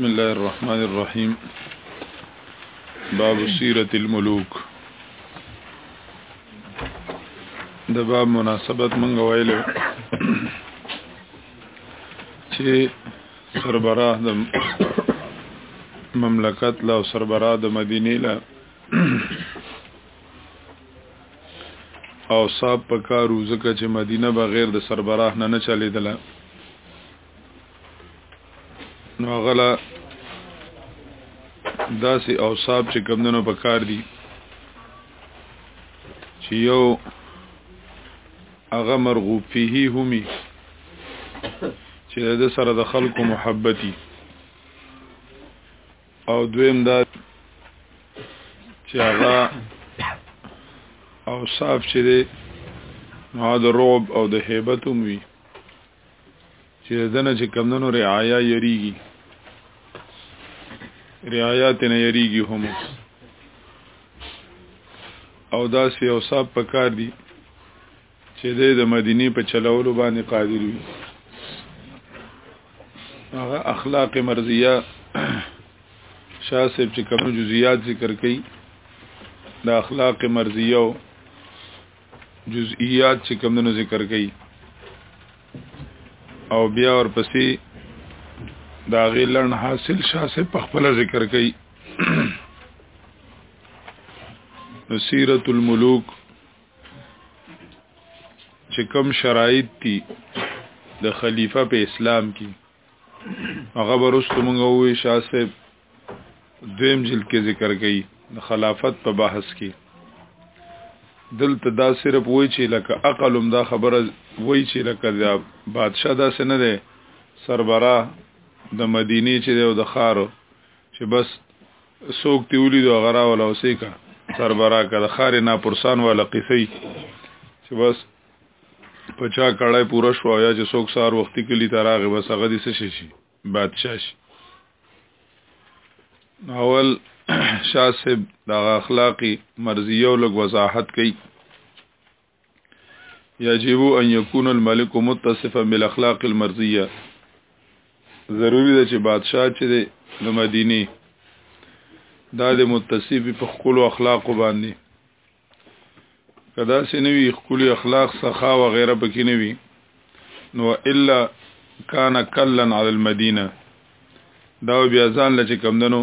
بسم الله الرحمن الرحيم باب سيرة الملوك د باب مناسبت مونږ ویلو چې سربراه د مملکت له سربراه د مدینه له او صاحب په کارو ځکه چې مدینه بغیر د سربراه نه نه چلیدله نو غلا داسې او صاحب چې کمندونو په کار دي چې یو هغه مرغوب فيه همي چې د سره د خلکو محبتي او دویم دا چې هغه او صاف چې دی نو د رعب او د هیبت هم وي چې دنه چې کمندونو رعایا یریږي رعایات نه یریږي هم او دا سی او صاحب پکار دي چې دی د مدینې په چلولو باندې قادر وي هغه اخلاق مرضیه شاه صاحب چې کوم جزئیات ذکر کړي د اخلاق مرضیه او جزئیات چې کوم نو ذکر کړي او بیا ورپسې دا غیلن حاصل شاه صاحب په خپل ذکر کړي نصیرت الملوک چې کوم شرایط دي د خلیفہ په اسلام کې هغه ورستو مونږ وې شاه صاحب دویم جلد کې ذکر کړي د خلافت په بحث کې دلته دا صرف وای چې لکه عقلم دا خبره وای چې لکه دا بادشاہ دا سن نه سربرا د مدینه چې د خارو چې بس سوک تی ولی دو غرا ولا وسی کا سر برا کا د خار نا پرسان والا قصی چې بس پچا کړای پورا شو یا چې سوک سار وختي کلی تراغه بس هغه دې سشي شي بادشاہ شي اول شاسب د اخلاقی مرزیو لګ وضاحت کئ یجب ان یکون الملک متصفا بالاخلاق المرضیه ضروری ده چې بادشاہ چې د مدینه دا د متصفی په خپل اخلاق باندې کدا سي نوی خپل اخلاق سخا و غیره پکې نوی نو الا کان کلن علی المدینه دا بیا ځان لچ کم دنو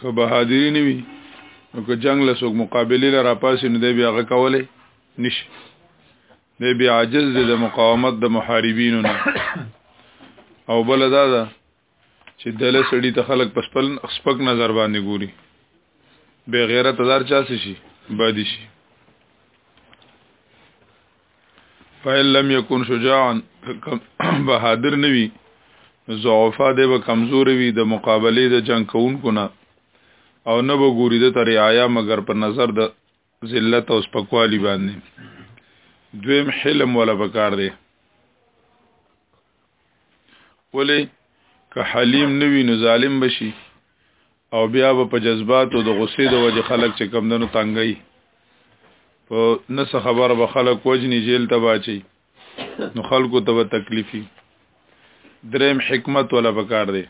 خو بهادری نه وي نو که جنگ له څوک مقابله لرا پاسې نه دی بیا هغه کولی نشي دی بیا عاجز دی د مقاومت د محاربینو نه او بل دا ده چې دله سړی ته خلک په خپل سپک نظر باندې ګوري بے غیرت دار چا شي بادي شي فإن لم يكن شجاعا بهادر نوي ضعفا دی به کمزور وي د مقابله د جنگ کوونکو نه او نه به ګوري د تر آیا مگر په نظر د ذلت او سپکوالی باندې دویم حلم ولا پکار دی ولی که حلیم نوی نو ظالم بشي او بیا به په جذباتو د غصې د وجه خلک چې کم دنو تنګي په نس خبر به خلک وجنی جیل ته باچي نو خلکو ته به تکلیفي دریم حکمت ولا پکار دی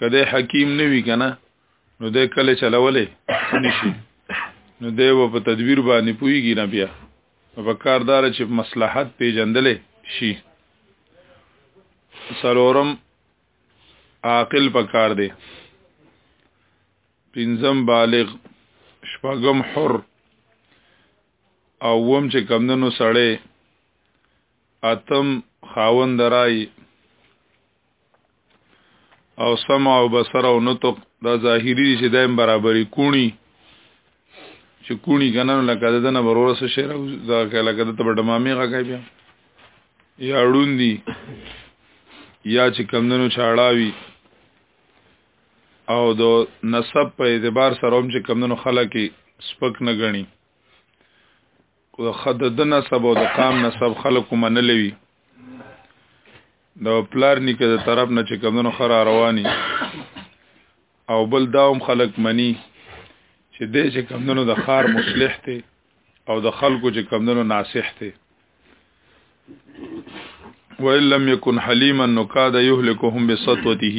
کده حکیم نوی کنه نو د کله چلولې نشي نو دیو په تدبیر باندې پویږي نه بیا نو په کار دار چې مصلحت پیجندل شي سلورم عاقل په کار دی پنځم بالغ شپږم حر او وم چې کمندنو سړی اتم خاوند رای او سمع او بصر او نطق دا ظاهری چې دایم برابرې کونی چې کونی کنه لکه د نه برور سره شعر او ځکه لکه د تبډ مامي غږی بیا یا ړوندي یا چې کمندونو چاړاوي او د نسب په اعتبار سره هم چې کمندونو خلک سپک نه غني او خد د نسب او د قام نسب خلکو منلوي د پلار نیکه د طرف نه چې کمونو خره رواني او بل داوم خلک مني چې دې چې کمونو د خار مصلح ته او د خلکو چې کمونو ناصح ته وَإِن لَّمْ يَكُنْ حَلِيمًا نُكَادَ يُهْلِكُهُمْ بِسَطْوَتِهِ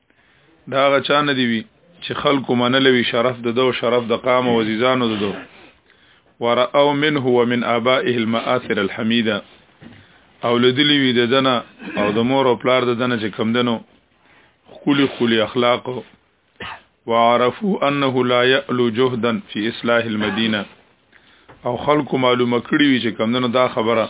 دا هغه چا نه دی وي چې خلکو منلوي شرف د دو شرف د قام او عزیزانو د دو ورأو منه ومن آبائه المآثر الحمیده او لدلی وی د دنه او د مور او پلار د دنه چې کم دنو خولي خولي اخلاق وعرفوا انه لا يألو جهدا في اصلاح المدينه او خلکو معلومه کړی وی چې کم دنو دا خبره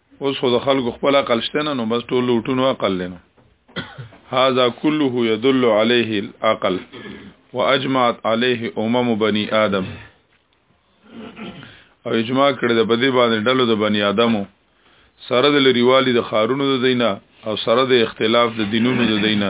اوس خو د خلکو خپل عقل شته نه نو بس ټول لوټونو عقل لنو هذا كله يدل عليه العقل واجمعت عليه امم بني ادم او اجماع کړی د بدی باندې ډلو د بنی آدمو سره د لريوالي د خارونو د دینه او سره د اختلاف د دینونو د دینه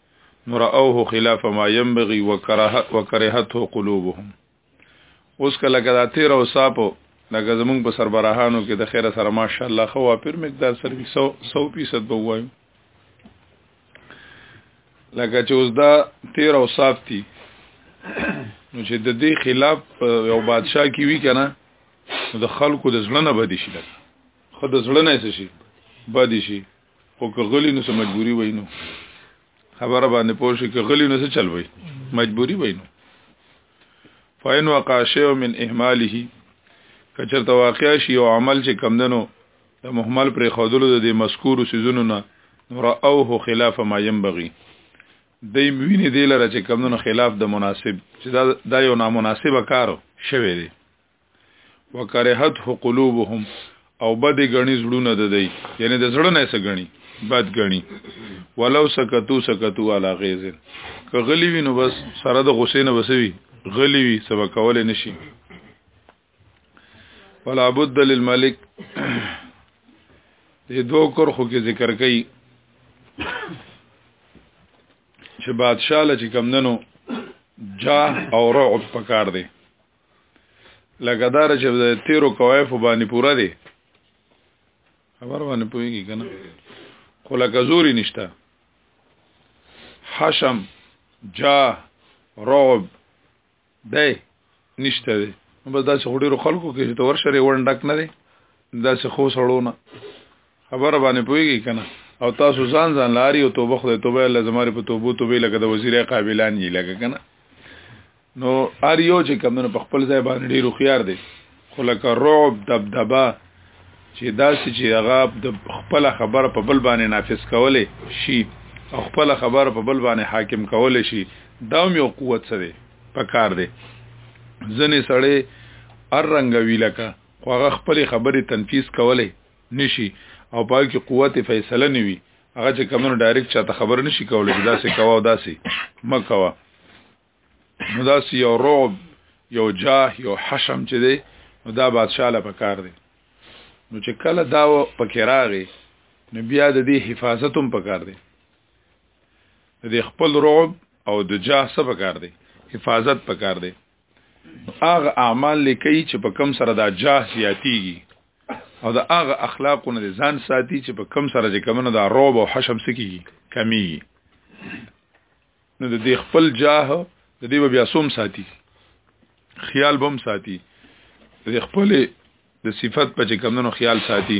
نرأوه خلاف ما ينبغي وكرهته قلوبهم اوس کله کدا تیر او صاحب لکه زمونږ په سربراهانو کې د خیره سره ماشاءالله خو واپر مقدار سره 100 100% به وایو لکه چې اوس دا 13 او صاف دي نو چې د دې خلاف یو بادشاه کی وی کنه د خلکو د ځړنه بد شي لکه خو د ځړنه شي بد شي او که غلی نو څه مجبوری وای نو خبره باندې پوه شي که غلی نو څه چل وای مجبوری وای نو فاین وقع شی من اهماله کچرته واقع شي او عمل چې کم دنو د محمل پر خودلو د مذکور سيزونو نه راوه خلاف ما ينبغي دای ویني دی لره چې کم دنو خلاف د مناسب چې دا, دا یو نامناسبه کارو شوی دی وکرهته قلوبهم او بد غني زړونه د دی یعنی د زړه نه څه غني بد غني ولو سکتو سکتو علی غیظ که غلی وینو بس سره د غصې نه بسوي غلی وي سبا کول نشي ولا بد للملک دې دوه کرخو کې ذکر کړي چې بادشاہ لچ کمندنو جاه او رعب پکار دی لکه دا چې د تیرو کوایف باندې پوره دی خبر باندې پوهیږي کنه خو لکه زوري نشته حشم جا رعب دی نشته دی بس دا چې خوري خلکو کې چې تور شری ورن ډک نه دی دا چې خو سړونه خبره باندې پويږي کنه او تاسو ځان ځان لاري او توبه خدای توبه الله زماري په توبو توبه لکه د وزیره قابلان یې لکه کنه نو ار یو چې کمنو په خپل ځای باندې ډیرو خيار دي خو لکه رعب دبدبه چې داسې چې هغه د خپل خبره په بل باندې نافذ کولې شي او خپل خبره په بل باندې حاکم کولې شي دا یو قوت سره پکار دی ځنې سړی ار رنګوي لکه خو هغه خپل خبرې تنفيذ کولې نشي او پای کې قوت فیصله نه وي هغه چې کمنو ډایرکټ چاته خبر نشي کولای چې داسې کوا او داسې مکوا نو داسې یو رعب یو جاه یو حشم چې دی نو دا بادشاہ له پکار دی نو چې کله دا پکې راغی نو بیا د دې حفاظت هم پکار دی د خپل رعب او د جاه څه پکار دی حفاظت پکار دی هغه اعمال لیکي چې په کم سره دا جاه زیاتیږي او دا هغه اخلاقونه د ځان ساتي چې په کم سره چې کمنه دا روب او حشم سکیږي کمی نو د دې خپل جاه د دې بیا سوم ساتي خیال بم ساتي د خپل د صفت په چې کمنو خیال ساتي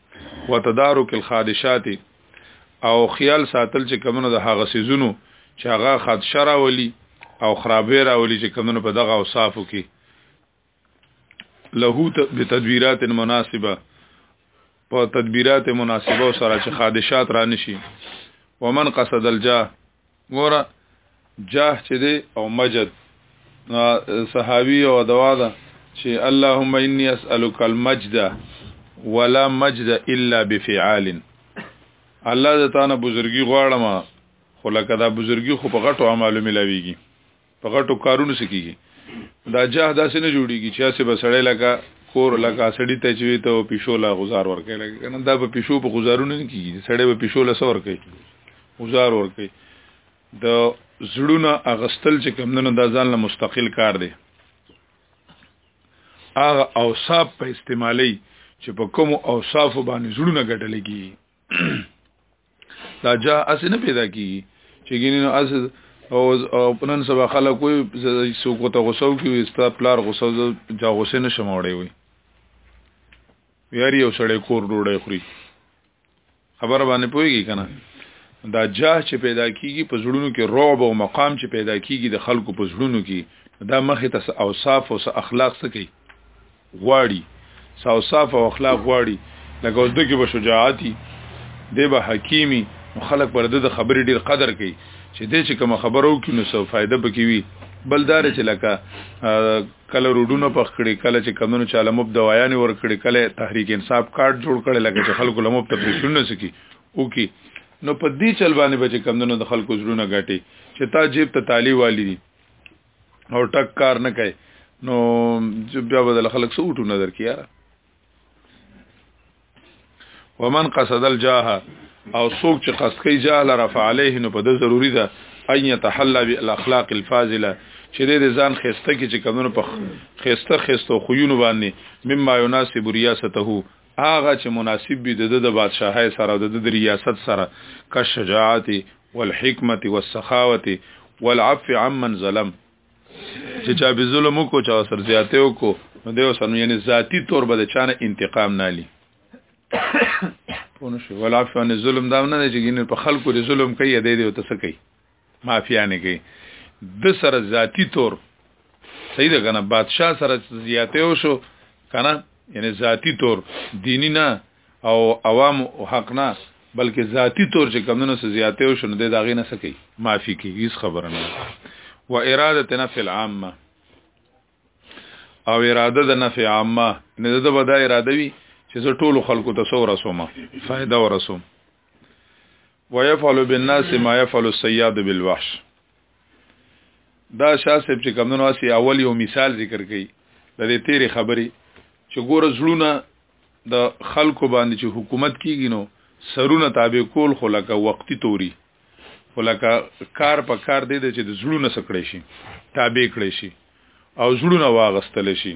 وتدارک الخادشات او خیال ساتل چې کمنو د هغه سيزونو چې هغه خدشه راولي او خرابې راولي چې کمنو په دغه اوصافو کې له بتدبیرات مناسبه په تدبیرات مناسبه سره چې خادشات را نشي ومن قصد الجاه ګوره جاه چې دی او مجد صحابي او دوا ده چې اللهم اني اسالک المجد ولا مجد الا بفعال الله د تانه بزرګي غواړم خو لکه دا بزرګي خو په غټو اعمالو ملاويږي په غټو کارونو څه کیږي دا جاه داسې نه جوړیږي چې اسه بسړې لکه کور لکه سړی ته چوي ته پښو لا گزار ورکې لکه کنه دا په پښو په گزارونه نه کیږي سړی په پښو لا سور کوي گزار ورکې د زړونه اغستل چې کم نه دا ځان له مستقل کار دی هغه اوصاف په استعمالي چې په کوم اوصاف باندې زړونه ګټل کیږي دا جا اس نه پیدا کی چې ګینې نو اس او پنن سبا خلک وي سو کو ته غوسو کی وستا پلار غوسو جا غوسه نه شموړې وي یاري او سړی کور ډوړې خوري خبر باندې پويږي کنه دا جا چې پیدا کیږي په زړونو کې رعب او مقام چې پیدا کیږي د خلکو په زړونو کې دا مخه ته اوصاف او اخلاق څه کوي غواړي صاف او اخلاق غواړي لکه اوس دغه به شجاعتي دی به حکیمی نو خلک پر د خبرې ډیر قدر کوي چې دې چې کوم خبرو کې نو څه فائدہ پکې وي بلدار چې لکه کله روډونه پخ کړي کله چې کمونو چاله مبد وایانه ور کړي کله تحریک انصاف کارت جوړ کړي لکه چې خلکو لمب ته پریشونه سکی او کی نو په دې چل باندې به چې کمونو د خلکو زړونه غټي چې تا جیب ته تالی والی دي او ټک کار نه کوي نو بیا بدل خلک سو ټو نظر کیار ومن قصد الجاه او سوق چې قصد کوي جاه لره فعليه نو په د ضروری ده ان يتحلى بالاخلاق الفاضله چې د ځان خسته کې چې کمونو په خسته خسته خوونه باندې مما يناسب رياسته هغه چې مناسب وي د د بادشاهي سره او د د ریاست سره ک شجاعت والحکمت والسخاوت والعفو عمن ظلم چې چا به ظلم وکړو چا سر زیاته وکړو نو دیو سره یعنی ذاتی تور به چانه انتقام نه لي پونه شو والعفو عن الظلم دا نه چې ګینه په خلکو د ظلم کوي د دې او تسکي مافیا نه کوي د سره ذاتی تور صحیح ده کنه بادشاہ سره زیاته او شو کنه یعنی ذاتی تور دینی نه او عوام حق نه بلکې ذاتی تور چې کمونو سره زیاته او شنو د داغې نه سکی معافي کی هیڅ خبره نه و اراده نفع العامه او اراده د نفع عامه نه د بدا اراده وی چې زه ټول خلکو ته سو رسومه فائدہ ورسوم ويفعل بالناس ما يفعل الصياد بالوحش دا شاه صاحب چې کمونو اسی اول یو مثال ذکر کړي د دې تیرې خبرې چې ګوره زړونه د خلکو باندې چې حکومت کیږي نو سرونه تابع کول خو لکه وقتی توري خو لکه کار په کار دی چې د زړونه سکړې شي تابع کړې شي او زړونه واغستل شي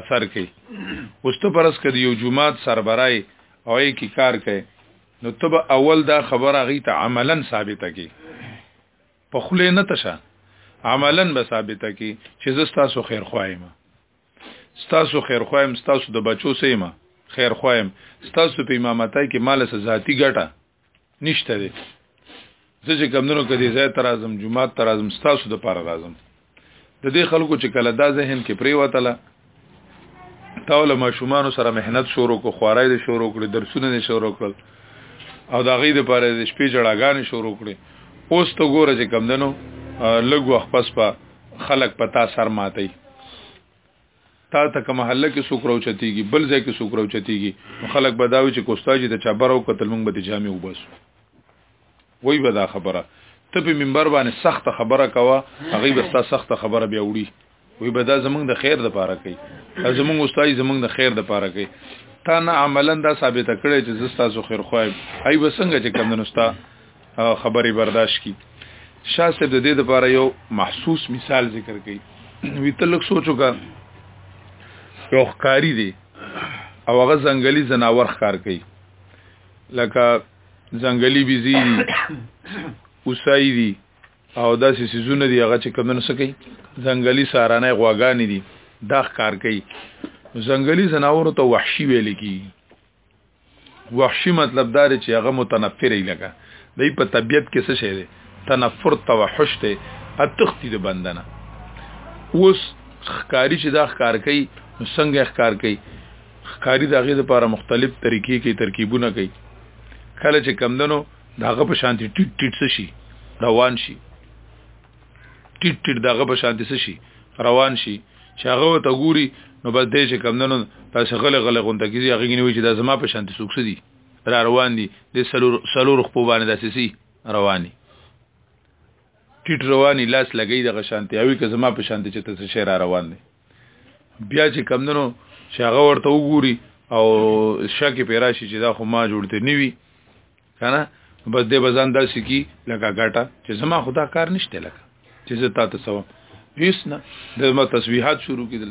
اثر کوي اوس ته پرس کدی یو جمعات سربرای او یې کی کار کوي نو تب اول دا خبره غي ته عملا ثابته کی په خله نه تشه عملا به ثابته کی چې زستا سو خیر خوایم ستاسو خیر خوایم ستاسو د بچو سیمه خیر خوایم ستاسو په امامتای کې مال سه ذاتی ګټه نشته دی زه چې کمندونو کې دې ځای تر اعظم جمعه تر اعظم ستاسو د پاره راځم د دې خلکو چې کله دا ذهن کې پری وتله تاوله ماشومان سره مهنت شروع کو خوارای دې شروع کړې درسونه دې شروع کړل او دا غي د پاره د شپې جړاګانې شروع کړې اوس ته ګوره چې کمندونو لګو خپس په خلق پتا سر ماتي تا ته کوم حل کې سوک راو چتیږي بل ځای کې سوک راو چتیږي خلک بداوي چې کوستاجي ته چابر او قتل مونږ به جامع وباسو وای به دا خبره ته په منبر باندې سخت خبره کوا هغه به ستا سخت خبره بیا وړي وای به دا زمونږ د خیر د پاره کوي زمونږ استاد زمونږ د خیر د پاره کوي تا نه عملا دا ثابت کړی چې زستا سو خیر خو ای به څنګه چې کم نستا خبرې برداشت کی شاه صاحب د دې لپاره یو محسوس مثال ذکر کړي وی تلک سوچو کا یو ښکاری دی او هغه ځنګلي زناور ښکار کوي لکه ځنګلي بيزي دي اوسای دي او داسې سيزونه دي هغه چې کمن سکی ځنګلي سارانه غواګانی دي دا ښکار کوي ځنګلي زناور ته وحشي ویل کی وحشي مطلب دار چې هغه متنفر ای لګا دای په طبیعت کې څه شی دی تنفر توحش ته اتختی د بندنه اوس خکاری چې دا خکار کوي نو څنګه خکار کوي خکاری دغه لپاره مختلف طریقې کې ترکیبونه کوي کله چې کمندنو داغه په شانتي ټیټ ټیټ شي روان شي ټیټ ټیټ دغه په شانتي شي روان شي چې هغه ته ګوري نو بس دې چې کم نن تاسو غل غل غونډه کیږي هغه غنی وي چې دا زما په شانتي سوکس دي را روان دي د سلور سلور خپو باندې داسې سي رواني ټیټ رواني لاس لګي دغه شانتي اوی که زما په شانتي چې تاسو شهر را روان دي بیا چې کم نن چې هغه ورته وګوري او شک پیرا شي چې دا خو ما جوړته نیوي کنه بس دې بزان داسې کی لکه ګټه چې زما خدا کار نشته لکه چې زه تا ته سوم هیڅ نه د ما تسبیحات شروع کیدل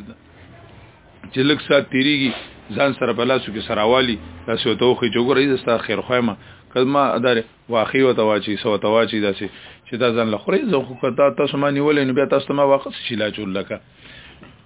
چې لک سات تیریږي ځان سره په لاسو کې سراوالي لاسو ته وخی چې ګورې زستا خیر خوما کلمه ادارې واخی او تواچی سو تواچی داسې چې دا ځان لخرې زه خو کته تاسو ما نیولې نو بیا تاسو ما واقع شي لا چول لکه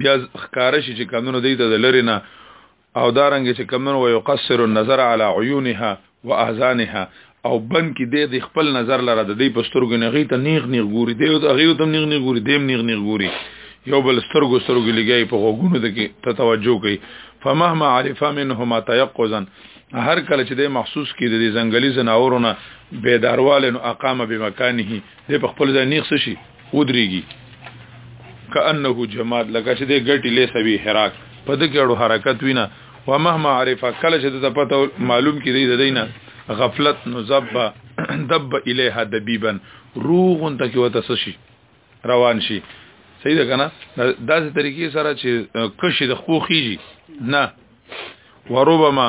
بیا ښکار شي چې کمونو دی ته لری نه او دارنګ چې کمونو وي قصر النظر على عيونها واذانها او بن کې د دې خپل نظر لره د دې پسترګو نه غي ته نیغ نیغ ګوري دی او هغه ته نیغ نیغ ګوري دیم نیغ نیغ ګوري یو بل سترګو سترګو لګي په غوګونو د کې ته توجه کوي فمهما عرف منهما تيقظا هر کله چې د محسوس کې د ځنګلي زناورونه بیدارواله نو اقامه بمکانه دې په خپل ځای نیخ شي ودرېږي کأنه جماد لکه چې دې ګټي لې سوي حراک په دې کې اړو حرکت وینا و مهما عرفه کله چې د پته معلوم کې دی د دینه غفلت نو زب دب الیها دبیبا روغون ته کې وته شي روان شي صحیح ده کنه داسې طریقې سره چې کشي د خو خيږي نه وربما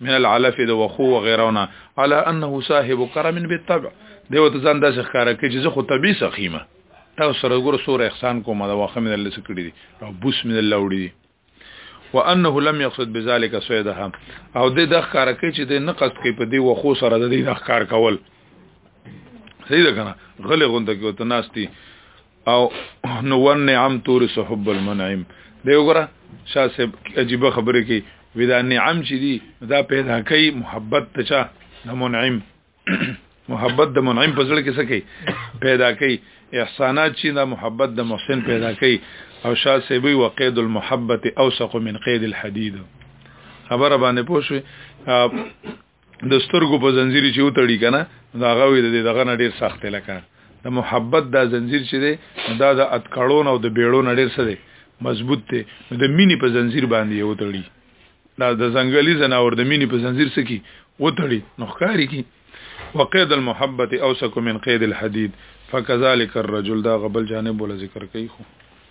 من العلف د وخو و غیرونه على انه صاحب کرم بالطبع دیو ته ځان داسې ښکارا کوي چې زه خو طبي سخیمه تاسو سره ګور سور احسان کوم دا واخه من الله سکړي دي او بوس من الله وړي دي وانه لم يقصد بذلك سويدها او د د ښکار کوي چې د نقص کوي په دې وخو سره د دې ښکار کول صحیح ده کنه غلې غونډه کې وته ناشتي او نو ون نعم تور صحب المنعم دی وګوره شاه صاحب عجیب خبره کوي ودا نعم چې دي دا پیدا کوي محبت ته چا د منعم محبت د منعم په ځل کې څه کوي پیدا کوي احسانات چې د محبت د محسن پیدا کوي او شاه سیبی وقید المحبت اوثق من قید الحديد خبره باندې پوښوي د سترګو په زنجیر چې وتړي کنه دا غوي د دغه نه ډیر سخت لکه د محبت دا زنجیر چې دی دا د اتکړون او د بیړون ډیر څه دی مضبوط دی د مینې په زنجیر باندې یو تړي دا د زنګلی زناور د مینې په زنجیر سکی وتړي نو ښکاری کی وقید المحبت اوسک من قید الحديد فكذلك الرجل دا غبل جانب ول ذکر کوي خو